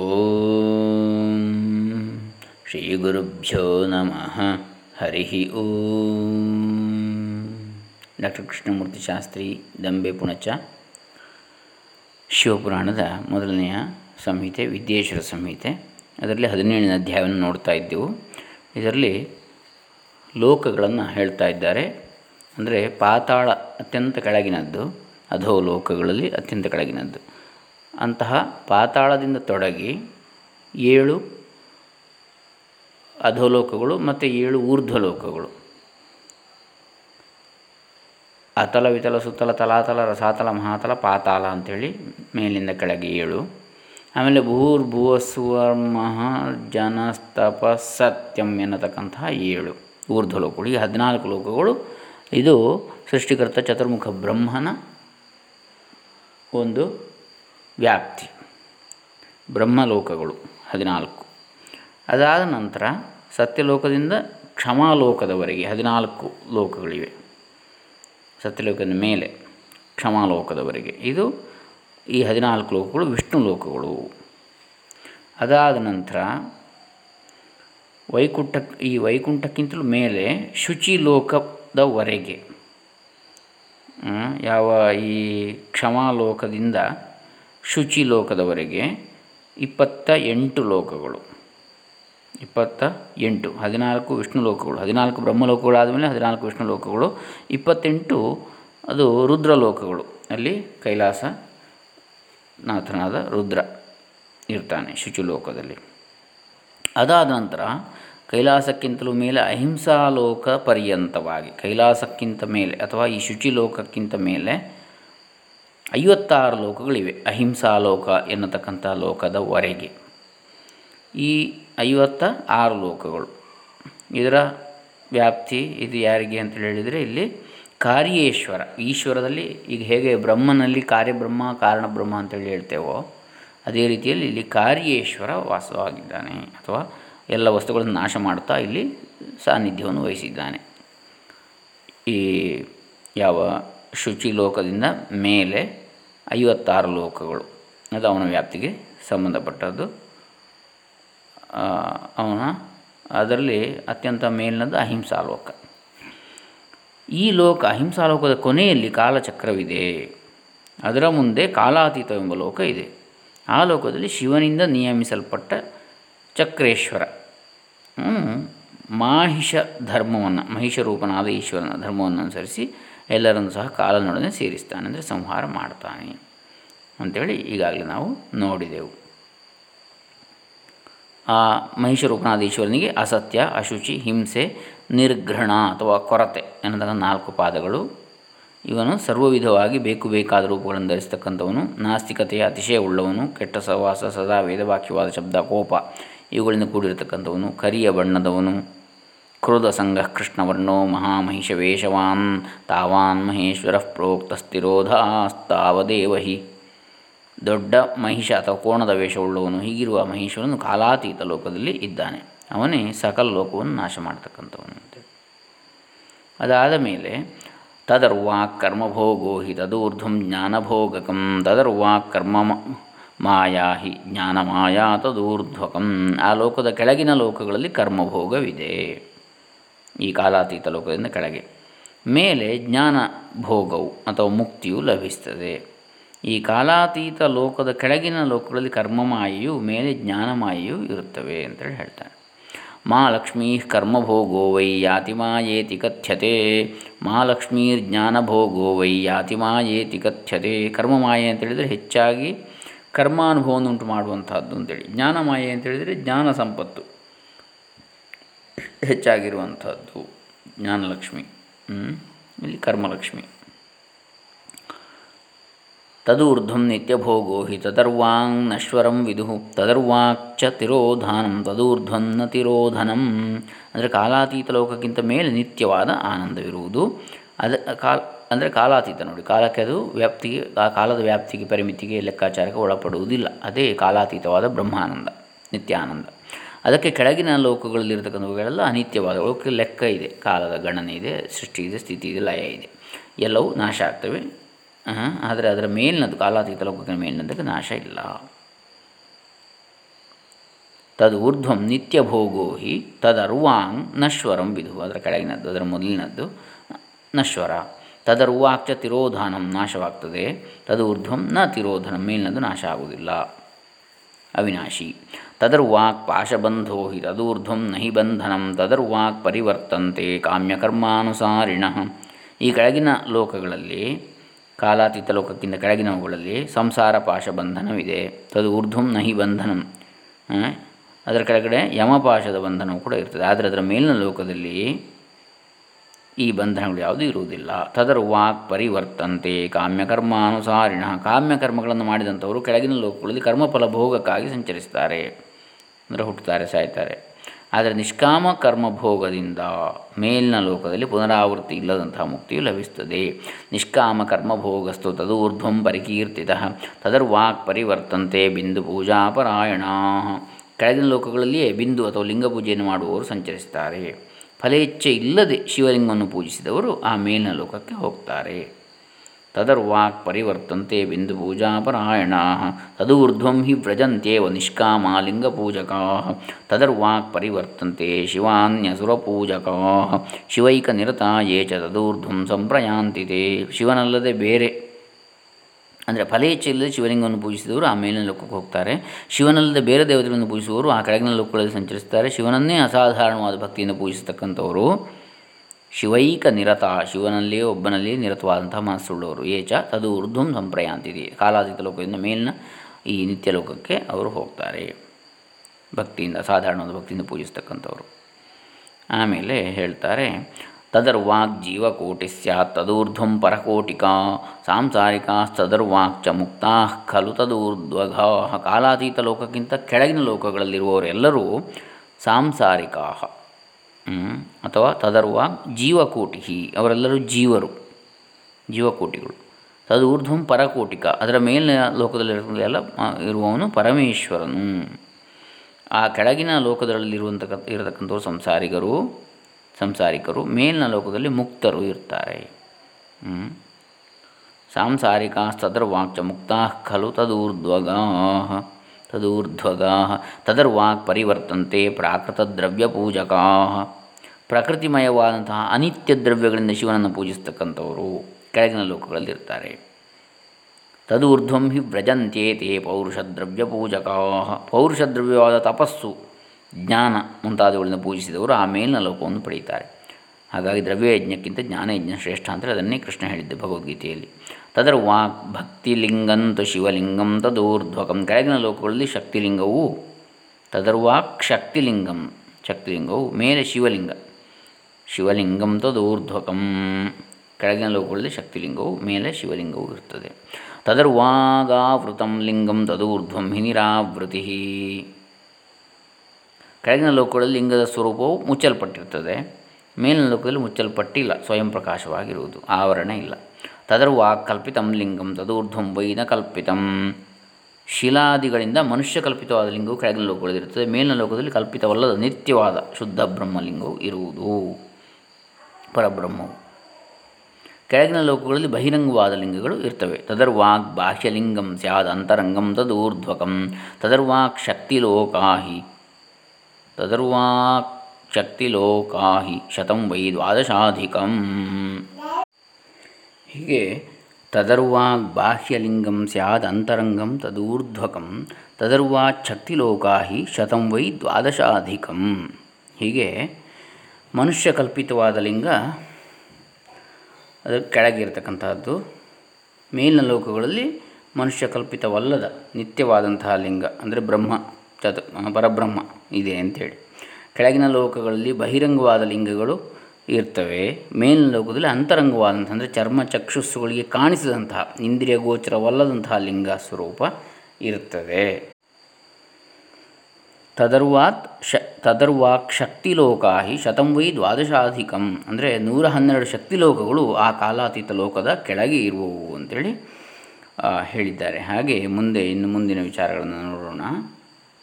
ಓಂ ಶ್ರೀ ಗುರುಭ್ಯೋ ನಮಃ ಹರಿ ಓಂ ಡಾಕ್ಟರ್ ಕೃಷ್ಣಮೂರ್ತಿ ಶಾಸ್ತ್ರಿ ದಂಬೆ ಪುಣಚ ಶಿವಪುರಾಣದ ಮೊದಲನೆಯ ಸಂಹಿತೆ, ವಿದ್ಯೇಶ್ವರ ಸಂಹಿತೆ. ಅದರಲ್ಲಿ ಹದಿನೇಳನೇ ಅಧ್ಯಾಯವನ್ನು ನೋಡ್ತಾ ಇದ್ದೆವು. ಇದರಲ್ಲಿ ಲೋಕಗಳನ್ನು ಹೇಳ್ತಾ ಇದ್ದಾರೆ. ಅಂದರೆ ಪಾತಾಳ ಅತ್ಯಂತ ಕೆಳಗಿನದ್ದು ಅಧೋ ಲೋಕಗಳಲ್ಲಿ ಅತ್ಯಂತ ಕೆಳಗಿನದ್ದು. ಅಂತಹ ಪಾತಾಳದಿಂದ ತೊಡಗಿ ಏಳು ಅಧೋಲೋಕಗಳು ಮತ್ತು ಏಳು ಊರ್ಧ್ವಲೋಕಗಳು. ಅತಲ, ವಿತಲ, ಸುತ್ತಲ, ತಲಾತಲ, ರಸಾತಲ, ಮಹಾತಲ, ಪಾತಾಳ ಅಂಥೇಳಿ ಮೇಲಿಂದ ಕೆಳಗೆ ಏಳು. ಆಮೇಲೆ ಭೂರ್ಭುವಸ್ವರ್ಮಃ ಜನಸ್ತಪ ಸತ್ಯಂ ಎನ್ನತಕ್ಕಂತಹ ಏಳು ಊರ್ಧ್ವಲೋಕಗಳು. ಈ ಹದಿನಾಲ್ಕು ಲೋಕಗಳು ಇದು ಸೃಷ್ಟಿಕರ್ತ ಚತುರ್ಮುಖ ಬ್ರಹ್ಮನ ಒಂದು ವ್ಯಾಪ್ತಿ. ಬ್ರಹ್ಮಲೋಕಗಳು ಹದಿನಾಲ್ಕು. ಅದಾದ ನಂತರ ಸತ್ಯಲೋಕದಿಂದ ಕ್ಷಮಾಲೋಕದವರೆಗೆ ಹದಿನಾಲ್ಕು ಲೋಕಗಳಿವೆ. ಸತ್ಯಲೋಕದ ಮೇಲೆ ಕ್ಷಮಾಲೋಕದವರೆಗೆ. ಇದು ಈ ಹದಿನಾಲ್ಕು ಲೋಕಗಳು ವಿಷ್ಣು ಲೋಕಗಳು. ಅದಾದ ನಂತರ ವೈಕುಂಠ, ಈ ವೈಕುಂಠಕ್ಕಿಂತಲೂ ಮೇಲೆ ಶುಚಿ ಲೋಕದವರೆಗೆ ಯಾವ ಈ ಕ್ಷಮಾಲೋಕದಿಂದ ಶುಚಿ ಲೋಕದವರೆಗೆ ಇಪ್ಪತ್ತ ಎಂಟು ಲೋಕಗಳು. ಇಪ್ಪತ್ತ ಎಂಟು, ಹದಿನಾಲ್ಕು ವಿಷ್ಣು ಲೋಕಗಳು, ಹದಿನಾಲ್ಕು ಬ್ರಹ್ಮಲೋಕಗಳಾದ ಮೇಲೆ ಹದಿನಾಲ್ಕು ವಿಷ್ಣು ಲೋಕಗಳು, ಇಪ್ಪತ್ತೆಂಟು ಅದು ರುದ್ರ ಲೋಕಗಳು. ಅಲ್ಲಿ ಕೈಲಾಸ ನಾಥನಾದ ರುದ್ರ ಇರ್ತಾನೆ ಶುಚಿ ಲೋಕದಲ್ಲಿ ಅದಾದ ನಂತರ ಕೈಲಾಸಕ್ಕಿಂತಲೂ ಮೇಲೆ ಅಹಿಂಸಾ ಲೋಕ ಪರ್ಯಂತವಾಗಿ, ಕೈಲಾಸಕ್ಕಿಂತ ಮೇಲೆ ಅಥವಾ ಈ ಶುಚಿ ಲೋಕಕ್ಕಿಂತ ಮೇಲೆ ಐವತ್ತಾರು ಲೋಕಗಳಿವೆ, ಅಹಿಂಸಾ ಲೋಕ ಎನ್ನತಕ್ಕಂಥ ಲೋಕದವರೆಗೆ ಈ ಐವತ್ತ ಆರು ಲೋಕಗಳು, ಇದರ ವ್ಯಾಪ್ತಿ ಇದು ಯಾರಿಗೆ ಅಂತ ಹೇಳಿದರೆ ಇಲ್ಲಿ ಕಾರ್ಯೇಶ್ವರ, ಈಶ್ವರದಲ್ಲಿ ಈಗ ಹೇಗೆ ಬ್ರಹ್ಮನಲ್ಲಿ ಕಾರ್ಯಬ್ರಹ್ಮ ಕಾರಣ ಬ್ರಹ್ಮ ಅಂತೇಳಿ ಹೇಳ್ತೇವೋ, ಅದೇ ರೀತಿಯಲ್ಲಿ ಇಲ್ಲಿ ಕಾರ್ಯೇಶ್ವರ ವಾಸವಾಗಿದ್ದಾನೆ, ಅಥವಾ ಎಲ್ಲ ವಸ್ತುಗಳನ್ನು ನಾಶ ಮಾಡ್ತಾ ಇಲ್ಲಿ ಸಾನ್ನಿಧ್ಯವನ್ನು ವಹಿಸಿದ್ದಾನೆ. ಈ ಯಾವ ಶುಚಿ ಲೋಕದಿಂದ ಮೇಲೆ ಐವತ್ತಾರು ಲೋಕಗಳು. ಅದು ಅವನ ವ್ಯಾಪ್ತಿಗೆ ಸಂಬಂಧಪಟ್ಟದ್ದು. ಅವನ ಅದರಲ್ಲಿ ಅತ್ಯಂತ ಮೇಲಿನದ್ದು ಅಹಿಂಸಾ ಲೋಕ. ಈ ಲೋಕ, ಅಹಿಂಸಾ ಲೋಕದ ಕೊನೆಯಲ್ಲಿ ಕಾಲಚಕ್ರವಿದೆ. ಅದರ ಮುಂದೆ ಕಾಲಾತೀತವೆಂಬ ಲೋಕ ಇದೆ. ಆ ಲೋಕದಲ್ಲಿ ಶಿವನಿಂದ ನಿಯಮಿಸಲ್ಪಟ್ಟ ಚಕ್ರೇಶ್ವರ. ಮಾಹಿಷ ಧರ್ಮವನ್ನು ಮಹಿಷ ರೂಪನಾದ ಈಶ್ವರನ ಧರ್ಮವನ್ನು ಅನುಸರಿಸಿ ಎಲ್ಲರನ್ನು ಸಹ ಕಾಲನೊಡನೆ ಸೇರಿಸ್ತಾನೆ, ಅಂದರೆ ಸಂಹಾರ ಮಾಡ್ತಾನೆ ಅಂಥೇಳಿ ಈಗಾಗಲೇ ನಾವು ನೋಡಿದೆವು. ಆ ಮಹಿಷರೂಪನಾದ ಈಶ್ವರನಿಗೆ ಅಸತ್ಯ, ಅಶುಚಿ, ಹಿಂಸೆ, ನಿರ್ಘೃಣ ಅಥವಾ ಕೊರತೆ ಎನ್ನತಕ್ಕ ನಾಲ್ಕು ಪಾದಗಳು. ಇವನು ಸರ್ವವಿಧವಾಗಿ ಬೇಕು ಬೇಕಾದ ರೂಪಗಳನ್ನು ಧರಿಸ್ತಕ್ಕಂಥವನು, ನಾಸ್ತಿಕತೆಯ ಅತಿಶಯವುಳ್ಳವನು ಕೆಟ್ಟ ಸಹವಾಸ, ಸದಾ ವೇದವಾಕ್ಯವಾದ ಶಬ್ದ ಕೋಪ ಇವುಗಳಿಂದ ಕೂಡಿರತಕ್ಕಂಥವನು, ಕರಿಯ ಬಣ್ಣದವನು. ಕ್ರೋಧ ಸಂಘ ಕೃಷ್ಣವರ್ಣೋ ಮಹಾಮಹಿಷ ವೇಷವಾನ್ ತಾವಾನ್ ಮಹೇಶ್ವರ ಪ್ರೋಕ್ತಸ್ತಿರೋಧಾಸ್ತಾವದೇವ ಹಿ ದೊಡ್ಡ ಮಹಿಷ ಅಥವಾ ಕೋಣದ ವೇಷವುಳ್ಳವನು ಹೀಗಿರುವ ಮಹೇಶ್ವರನು ಕಾಲಾತೀತ ಲೋಕದಲ್ಲಿ ಇದ್ದಾನೆ. ಅವನೇ ಸಕಲ ಲೋಕವನ್ನು ನಾಶ ಮಾಡ್ತಕ್ಕಂಥವನು ಅದಾದ ಮೇಲೆ ತದರ್ವಾಕ್ ಕರ್ಮಭೋಗೋ ಹಿ ತದೂರ್ಧ್ವಂ ಜ್ಞಾನಭೋಗಕಂ ತದರ್ವಾಕ್ ಕರ್ಮ ಮಾಯಾ ಹಿ ಜ್ಞಾನ ಮಾಯಾ ತದೂರ್ಧ್ವಕಂ. ಆ ಲೋಕದ ಕೆಳಗಿನ ಲೋಕಗಳಲ್ಲಿ ಕರ್ಮಭೋಗವಿದೆ. ಈ ಕಾಲಾತೀತ ಲೋಕದಿಂದ ಕೆಳಗೆ. ಮೇಲೆ ಜ್ಞಾನ ಭೋಗವು ಅಥವಾ ಮುಕ್ತಿಯು ಲಭಿಸ್ತದೆ. ಈ ಕಾಲಾತೀತ ಲೋಕದ ಕೆಳಗಿನ ಲೋಕಗಳಲ್ಲಿ ಕರ್ಮಮಾಯಿಯು, ಮೇಲೆ ಜ್ಞಾನಮಾಯಿಯು ಇರುತ್ತವೆ ಅಂತೇಳಿ ಹೇಳ್ತಾರೆ. ಮಹಾಲಕ್ಷ್ಮೀ ಕರ್ಮಭೋಗೋ ವೈ ಯಾತಿಮಾಯೇತಿ ಕಥ್ಯತೆ. ಮಹಾಲಕ್ಷ್ಮೀರ್ ಜ್ಞಾನಭೋಗೋ ವೈ ಯಾತಿಮಾಯೇತಿ ಕಥ್ಯತೆ. ಕರ್ಮಮಾಯೆ ಅಂತೇಳಿದರೆ ಹೆಚ್ಚಾಗಿ ಕರ್ಮಾನುಭವವನ್ನು ಉಂಟು ಮಾಡುವಂಥದ್ದು ಅಂತೇಳಿ. ಜ್ಞಾನಮಾಯೆ ಅಂತೇಳಿದರೆ ಜ್ಞಾನ ಸಂಪತ್ತು. ಹೆಚ್ಚಾಗಿರುವಂಥದ್ದು ಜ್ಞಾನಲಕ್ಷ್ಮಿ ಇಲ್ಲಿ ಕರ್ಮಲಕ್ಷ್ಮಿ. ತದೂರ್ಧ್ವಂ ನಿತ್ಯಭೋಗೋ ಹಿ ತದರ್ವಾಂಗ್ ನಶ್ವರಂ ವಿದು ತದರ್ವಾಕ್ಚ ತಿರೋಧಾನಂ ತದೂರ್ಧ್ವನ್ನ ತಿರೋಧನಂ. ಅಂದರೆ ಕಾಲಾತೀತ ಲೋಕಕ್ಕಿಂತ ಮೇಲೆ ನಿತ್ಯವಾದ ಆನಂದವಿರುವುದು. ಅದ ಕಾಲ, ಅಂದರೆ ಕಾಲಾತೀತ ನೋಡಿ, ಕಾಲಕ್ಕೆ ಅದು ವ್ಯಾಪ್ತಿಗೆ, ಆ ಕಾಲದ ವ್ಯಾಪ್ತಿಗೆ, ಪರಿಮಿತಿಗೆ ಲೆಕ್ಕಾಚಾರಕ್ಕೆ ಒಳಪಡುವುದಿಲ್ಲ. ಅದೇ ಕಾಲಾತೀತವಾದ ಬ್ರಹ್ಮಾನಂದ, ನಿತ್ಯಾನಂದ. ಅದಕ್ಕೆ ಕೆಳಗಿನ ಲೋಕಗಳಲ್ಲಿರ್ತಕ್ಕಂಥವುಗಳೆಲ್ಲ ಅನಿತ್ಯವಾದ ಅವಕ್ಕೆ ಲೆಕ್ಕ ಇದೆ. ಕಾಲದ ಗಣನೆ ಇದೆ, ಸೃಷ್ಟಿ ಇದೆ, ಸ್ಥಿತಿ ಇದೆ, ಲಯ ಇದೆ. ಎಲ್ಲವೂ ನಾಶ ಆಗ್ತವೆ. ಆದರೆ ಅದರ ಮೇಲಿನದು ಕಾಲಾತೀತ ಲೋಕಗಳ ಮೇಲಿನದಕ್ಕೆ ನಾಶ ಇಲ್ಲ. ತದ್ ಊರ್ಧ್ವಂ ನಿತ್ಯಭೋಗೋ ಹಿ ತದರ್ವಾಂಗ್ ನಶ್ವರಂ ವಿಧು. ಅದರ ಕೆಳಗಿನದ್ದು, ಅದರ ಮೊದಲಿನದ್ದು, ನಶ್ವರ. ತದರ್ವಾಕ್ಚ ತಿರೋಧಾನಂ ನಾಶವಾಗ್ತದೆ. ತದು ಊರ್ಧ್ವಂ ನ ತಿರೋಧನಂ ಮೇಲಿನದು ನಾಶ ಆಗುವುದಿಲ್ಲ. ಅವಿನಾಶಿ. ತದರ್ವಾಕ್ ಪಾಶಬಂಧೋ ಹಿ ತದೂರ್ಧ್ವಂ ನಹಿ ಬಂಧನಂ, ತದರ್ವಾಕ್ ಪರಿವರ್ತಂತೆ ಕಾಮ್ಯಕರ್ಮಾನುಸಾರಿಣ. ಈ ಕೆಳಗಿನ ಲೋಕಗಳಲ್ಲಿ, ಕಾಲಾತೀತ ಲೋಕಕ್ಕಿಂತ ಕೆಳಗಿನವುಗಳಲ್ಲಿ ಸಂಸಾರ ಪಾಶಬಂಧನವಿದೆ. ತದು ಊರ್ಧ್ವಂ ನಹಿ ಬಂಧನಂ. ಅದರ ಕೆಳಗಡೆ ಯಮಪಾಶದ ಬಂಧನವು ಕೂಡ ಇರ್ತದೆ. ಆದರೆ ಅದರ ಮೇಲಿನ ಲೋಕದಲ್ಲಿ ಈ ಬಂಧನಗಳು ಯಾವುದೂ ಇರುವುದಿಲ್ಲ. ತದರು ವಾಕ್ ಪರಿವರ್ತಂತೆ ಕಾಮ್ಯಕರ್ಮಾನುಸಾರಿಣ. ಕಾಮ್ಯಕರ್ಮಗಳನ್ನು ಮಾಡಿದಂಥವರು ಕೆಳಗಿನ ಲೋಕಗಳಲ್ಲಿ ಕರ್ಮಫಲ ಭೋಗಕ್ಕಾಗಿ ಸಂಚರಿಸ್ತಾರೆ. ಅಂದರೆ ಹುಟ್ಟುತ್ತಾರೆ, ಸಾಯ್ತಾರೆ. ಆದರೆ ನಿಷ್ಕಾಮ ಕರ್ಮಭೋಗದಿಂದ ಮೇಲಿನ ಲೋಕದಲ್ಲಿ ಪುನರಾವೃತ್ತಿ ಇಲ್ಲದಂತಹ ಮುಕ್ತಿಯು ಲಭಿಸುತ್ತದೆ. ನಿಷ್ಕಾಮ ಕರ್ಮಭೋಗಸ್ತು ತದು ಊರ್ಧ್ವಂ ಪರಿಕೀರ್ತಿತ. ತದರ್ವಾಕ್ ಪರಿವರ್ತಂತೆ ಬಿಂದು ಪೂಜಾಪರಾಯಣ. ಕೆಳಗಿನ ಲೋಕಗಳಲ್ಲಿಯೇ ಬಿಂದು ಅಥವಾ ಲಿಂಗ ಪೂಜೆಯನ್ನು ಮಾಡುವವರು ಸಂಚರಿಸ್ತಾರೆ. ಫಲೇಚ್ಛೆ ಇಲ್ಲದೆ ಶಿವಲಿಂಗವನ್ನು ಪೂಜಿಸಿದವರು ಆ ಮೇಲಿನ ಲೋಕಕ್ಕೆ ಹೋಗ್ತಾರೆ. ತದರ್ವಾಕ್ ಪರಿವರ್ತಂತೆ ಬಿಂದು ಪೂಜಾಪರಾಯಣ ತದೂರ್ಧ್ವಂ ಹಿ ವ್ರಜಂತ್ಯೇವ ನಿಷ್ಕಾಮ ಲಿಂಗಪೂಜಕಾ ತದರ್ವಾಕ್ ಪರಿವರ್ತಂತೆ ಶಿವಾನ್ಯಸುರಪೂಜಕಾ ಶಿವೈಕ ನಿರತ ಯೇ ಚ ತದೂರ್ಧ್ವಂ ಸಂಪ್ರಯಾಂತಿತೆ, ಶಿವನಲ್ಲದೆ ಬೇರೆ ಅಂದರೆ ಫಲೇಚ್ಛೆ ಇಲ್ಲದೆ ಶಿವಲಿಂಗವನ್ನು ಪೂಜಿಸಿದವರು ಆ ಮೇಲಿನ ಲೋಕಕ್ಕೆ ಹೋಗ್ತಾರೆ. ಶಿವನಲ್ಲದೆ ಬೇರೆ ದೇವತೆಗಳನ್ನು ಪೂಜಿಸುವವರು ಆ ಕೆಳಗಿನ ಲೋಕಗಳಲ್ಲಿ ಸಂಚರಿಸ್ತಾರೆ ಶಿವನನ್ನೇ ಅಸಾಧಾರಣವಾದ ಭಕ್ತಿಯಿಂದ ಪೂಜಿಸತಕ್ಕಂಥವರು ಶಿವೈಕ ನಿರತ ಶಿವನಲ್ಲಿಯೇ ಒಬ್ಬನಲ್ಲಿಯೇ ನಿರತವಾದಂತಹ ಮನಸ್ಸುಳ್ಳವರು. ಏಚ ತದು ಊರ್ಧ್ವಂ ಸಂಪ್ರಯಾಂತಿದೆ ಕಾಲಾತೀತ ಲೋಕದಿಂದ ಮೇಲಿನ ಈ ನಿತ್ಯ ಲೋಕಕ್ಕೆ ಅವರು ಹೋಗ್ತಾರೆ. ಭಕ್ತಿಯಿಂದ, ಅಸಾಧಾರಣವಾದ ಭಕ್ತಿಯಿಂದ ಪೂಜಿಸ್ತಕ್ಕಂಥವ್ರು. ಆಮೇಲೆ ಹೇಳ್ತಾರೆ ತದರ್ವಾಗ್ ಜೀವಕೋಟಿ ಸ್ಯಾತ್ ತದೂರ್ಧ್ವಂ ಪರಕೋಟಿಕಾ ಸಾಂಸಾರಿಕಾಸ್ತದರ್ವಾಕ್ಚ ಮುಕ್ತಾ ಖಲು ತದೂರ್ಧ್ವಘ ಕಾಲಾತೀತ ಲೋಕಕ್ಕಿಂತ ಕೆಳಗಿನ ಲೋಕಗಳಲ್ಲಿರುವವರೆಲ್ಲರೂ ಸಾಂಸಾರಿಕಾ ಅಥವಾ ತದರ್ವಾಕ್ ಜೀವಕೋಟಿ, ಅವರೆಲ್ಲರೂ ಜೀವರು, ಜೀವಕೋಟಿಗಳು. ತದೂರ್ಧ್ವಂ ಪರಕೋಟಿಕ, ಅದರ ಮೇಲಿನ ಲೋಕದಲ್ಲಿರುವುದೆಲ್ಲ ಇರುವವನು ಪರಮೇಶ್ವರನು. ಆ ಕೆಳಗಿನ ಲೋಕದಲ್ಲಿರುವಂತಕ್ಕ ಇರತಕ್ಕಂಥವ್ರು ಸಂಸಾರಿಗರು ಸಂಸಾರಿಕರು ಮೇಲಿನ ಲೋಕದಲ್ಲಿ ಮುಕ್ತರು ಇರ್ತಾರೆ. ಸಾಂಸಾರಿಕಾಸ್ತದರ್ವಾಕ್ಚ ಮುಕ್ತಾ ಖಲು ತದೂರ್ಧ್ವಗಾ ತದೂರ್ಧ್ವಗಾ ತದರ್ವಾಕ್ ಪರಿವರ್ತಂತೆ ಪ್ರಾಕೃತ ಪ್ರಾಕೃತದ್ರವ್ಯಪೂಜಕಾ ಪ್ರಕೃತಿಮಯವಾದಂತಹ ಅನಿತ್ಯ ದ್ರವ್ಯಗಳಿಂದ ಶಿವನನ್ನು ಪೂಜಿಸ್ತಕ್ಕಂಥವರು ಕೆಳಗಿನ ಲೋಕಗಳಲ್ಲಿರ್ತಾರೆ ತದೂರ್ಧ್ವಂ ಹಿ ವ್ರಜಂತ್ಯೇ ತೇ ಪೌರುಷದ್ರವ್ಯ ಪೂಜಕಾ ಪೌರುಷದ್ರವ್ಯವಾದ ತಪಸ್ಸು ಜ್ಞಾನ ಮುಂತಾದವುಗಳನ್ನು ಪೂಜಿಸಿದವರು ಆ ಮೇಲಿನ ಲೋಕವನ್ನು ಪಡೆಯುತ್ತಾರೆ. ಹಾಗಾಗಿ ದ್ರವ್ಯಯಜ್ಞಕ್ಕಿಂತ ಜ್ಞಾನಯಜ್ಞ ಶ್ರೇಷ್ಠ ಅಂದರೆ ಅದನ್ನೇ ಕೃಷ್ಣ ಹೇಳಿದ್ದೆ ಭಗವದ್ಗೀತೆಯಲ್ಲಿ. ತದರ ವಾಕ್ ಭಕ್ತಿಲಿಂಗಂತು ಶಿವಲಿಂಗಂ ತದೂರ್ಧ್ವಕಂ ಕೆಳಗಿನ ಲೋಕಗಳಲ್ಲಿ ಶಕ್ತಿಲಿಂಗವು ತದರ್ವಾಕ್ ಶಕ್ತಿಲಿಂಗಂ, ಶಕ್ತಿಲಿಂಗವು, ಮೇಲೆ ಶಿವಲಿಂಗ, ಶಿವಲಿಂಗಂ ತದೂರ್ಧ್ವಕಂ ಕೆಳಗಿನ ಲೋಕಗಳಲ್ಲಿ ಶಕ್ತಿಲಿಂಗವು, ಮೇಲೆ ಶಿವಲಿಂಗವು ಇರುತ್ತದೆ. ತದರ್ವಾಗಾವೃತಂ ಲಿಂಗಂ ತದೂರ್ಧ್ವಂ ಹಿನಿರಾವೃತಿ ಕೆಳಗಿನ ಲೋಕಗಳಲ್ಲಿ ಲಿಂಗದ ಸ್ವರೂಪವು ಮುಚ್ಚಲ್ಪಟ್ಟಿರ್ತದೆ. ಮೇಲಿನ ಲೋಕದಲ್ಲಿ ಮುಚ್ಚಲ್ಪಟ್ಟಿಲ್ಲ, ಸ್ವಯಂ ಪ್ರಕಾಶವಾಗಿರುವುದು, ಆವರಣ ಇಲ್ಲ. ತದರ್ವಾ ಕಲ್ಪಿತಂ ಲಿಂಗಂ ತದೂರ್ಧ್ವಂ ವೈನ ಕಲ್ಪಿತಂ. ಶಿಲಾದಿಗಳಿಂದ ಮನುಷ್ಯ ಕಲ್ಪಿತವಾದ ಲಿಂಗವು ಕೆಳಗಿನ ಲೋಕಗಳಲ್ಲಿರುತ್ತದೆ ಮೇಲಿನ ಲೋಕದಲ್ಲಿ ಕಲ್ಪಿತವಲ್ಲದ ನಿತ್ಯವಾದ ಶುದ್ಧ ಬ್ರಹ್ಮಲಿಂಗವು ಇರುವುದು. ಪರಬ್ರಹ್ಮವು. ಕೆಳಗಿನ ಲೋಕಗಳಲ್ಲಿ ಬಹಿರಂಗವಾದ ಲಿಂಗಗಳು ಇರ್ತವೆ. ತದರ್ವಾಕ್ ಬಾಹ್ಯಲಿಂಗಂ ಸ್ಯಾದ ಅಂತರಂಗಂ ತದೂರ್ಧ್ವಕಂ. ತದರ್ವಾಕ್ ಶಕ್ತಿಲೋಕಾಹಿ. ತದರ್ವಾಕ್ ಶಕ್ತಿಲೋಕಾಹಿ ಶತಂ ವೈ ದ್ವಾದಶಾಧಿಕಂ ಹೀಗೆ ತದರ್ವಾಗ್ ಬಾಹ್ಯಲಿಂಗಂ ಸ್ಯಾದ್ ಅಂತರಂಗಂ ತದೂರ್ಧ್ವಕಂ ತದರ್ವಾಚ್ ಹಿ ಶತಂ ವೈ ದ್ವಾದಶಾಧಿಕಂ। ಹೀಗೆ ಮನುಷ್ಯ ಕಲ್ಪಿತವಾದ ಲಿಂಗ ಅದರ ಕೆಳಗಿರ್ತಕ್ಕಂಥದ್ದು ಮೇಲಿನ ಲೋಕಗಳಲ್ಲಿ ಮನುಷ್ಯ ಕಲ್ಪಿತವಲ್ಲದ ನಿತ್ಯವಾದಂತಹ ಲಿಂಗ, ಅಂದರೆ ಬ್ರಹ್ಮ ಚತು ಪರಬ್ರಹ್ಮ. ಇದೆ ಅಂಥೇಳಿ ಕೆಳಗಿನ ಲೋಕಗಳಲ್ಲಿ ಬಹಿರಂಗವಾದ ಲಿಂಗಗಳು ಇರ್ತವೆ. ಮೇಲಿನ ಲೋಕದಲ್ಲಿ ಅಂತರಂಗವಾದಂಥ ಅಂದರೆ ಚರ್ಮ ಚಕ್ಷುಸ್ಸುಗಳಿಗೆ ಕಾಣಿಸಿದಂತಹ ಇಂದ್ರಿಯ ಗೋಚರವಲ್ಲದಂತಹ ಲಿಂಗ ಸ್ವರೂಪ ಇರುತ್ತದೆ ತದರ್ವಾತ್ ಶ, ತದರ್ವಾಕ್ ಶಕ್ತಿಲೋಕಾಹಿ ಶತಂ ಶತಂವೈ ದ್ವಾದಶಾಧಿಕಂ. ಅಂದರೆ ನೂರ ಹನ್ನೆರಡು ಶಕ್ತಿಲೋಕಗಳು ಆ ಕಾಲಾತೀತ ಲೋಕದ ಕೆಳಗೆ ಇರುವವು ಅಂತೇಳಿ ಹೇಳಿದ್ದಾರೆ. ಹಾಗೆ ಮುಂದೆ ಇನ್ನು ಮುಂದಿನ ವಿಚಾರಗಳನ್ನು ನೋಡೋಣ.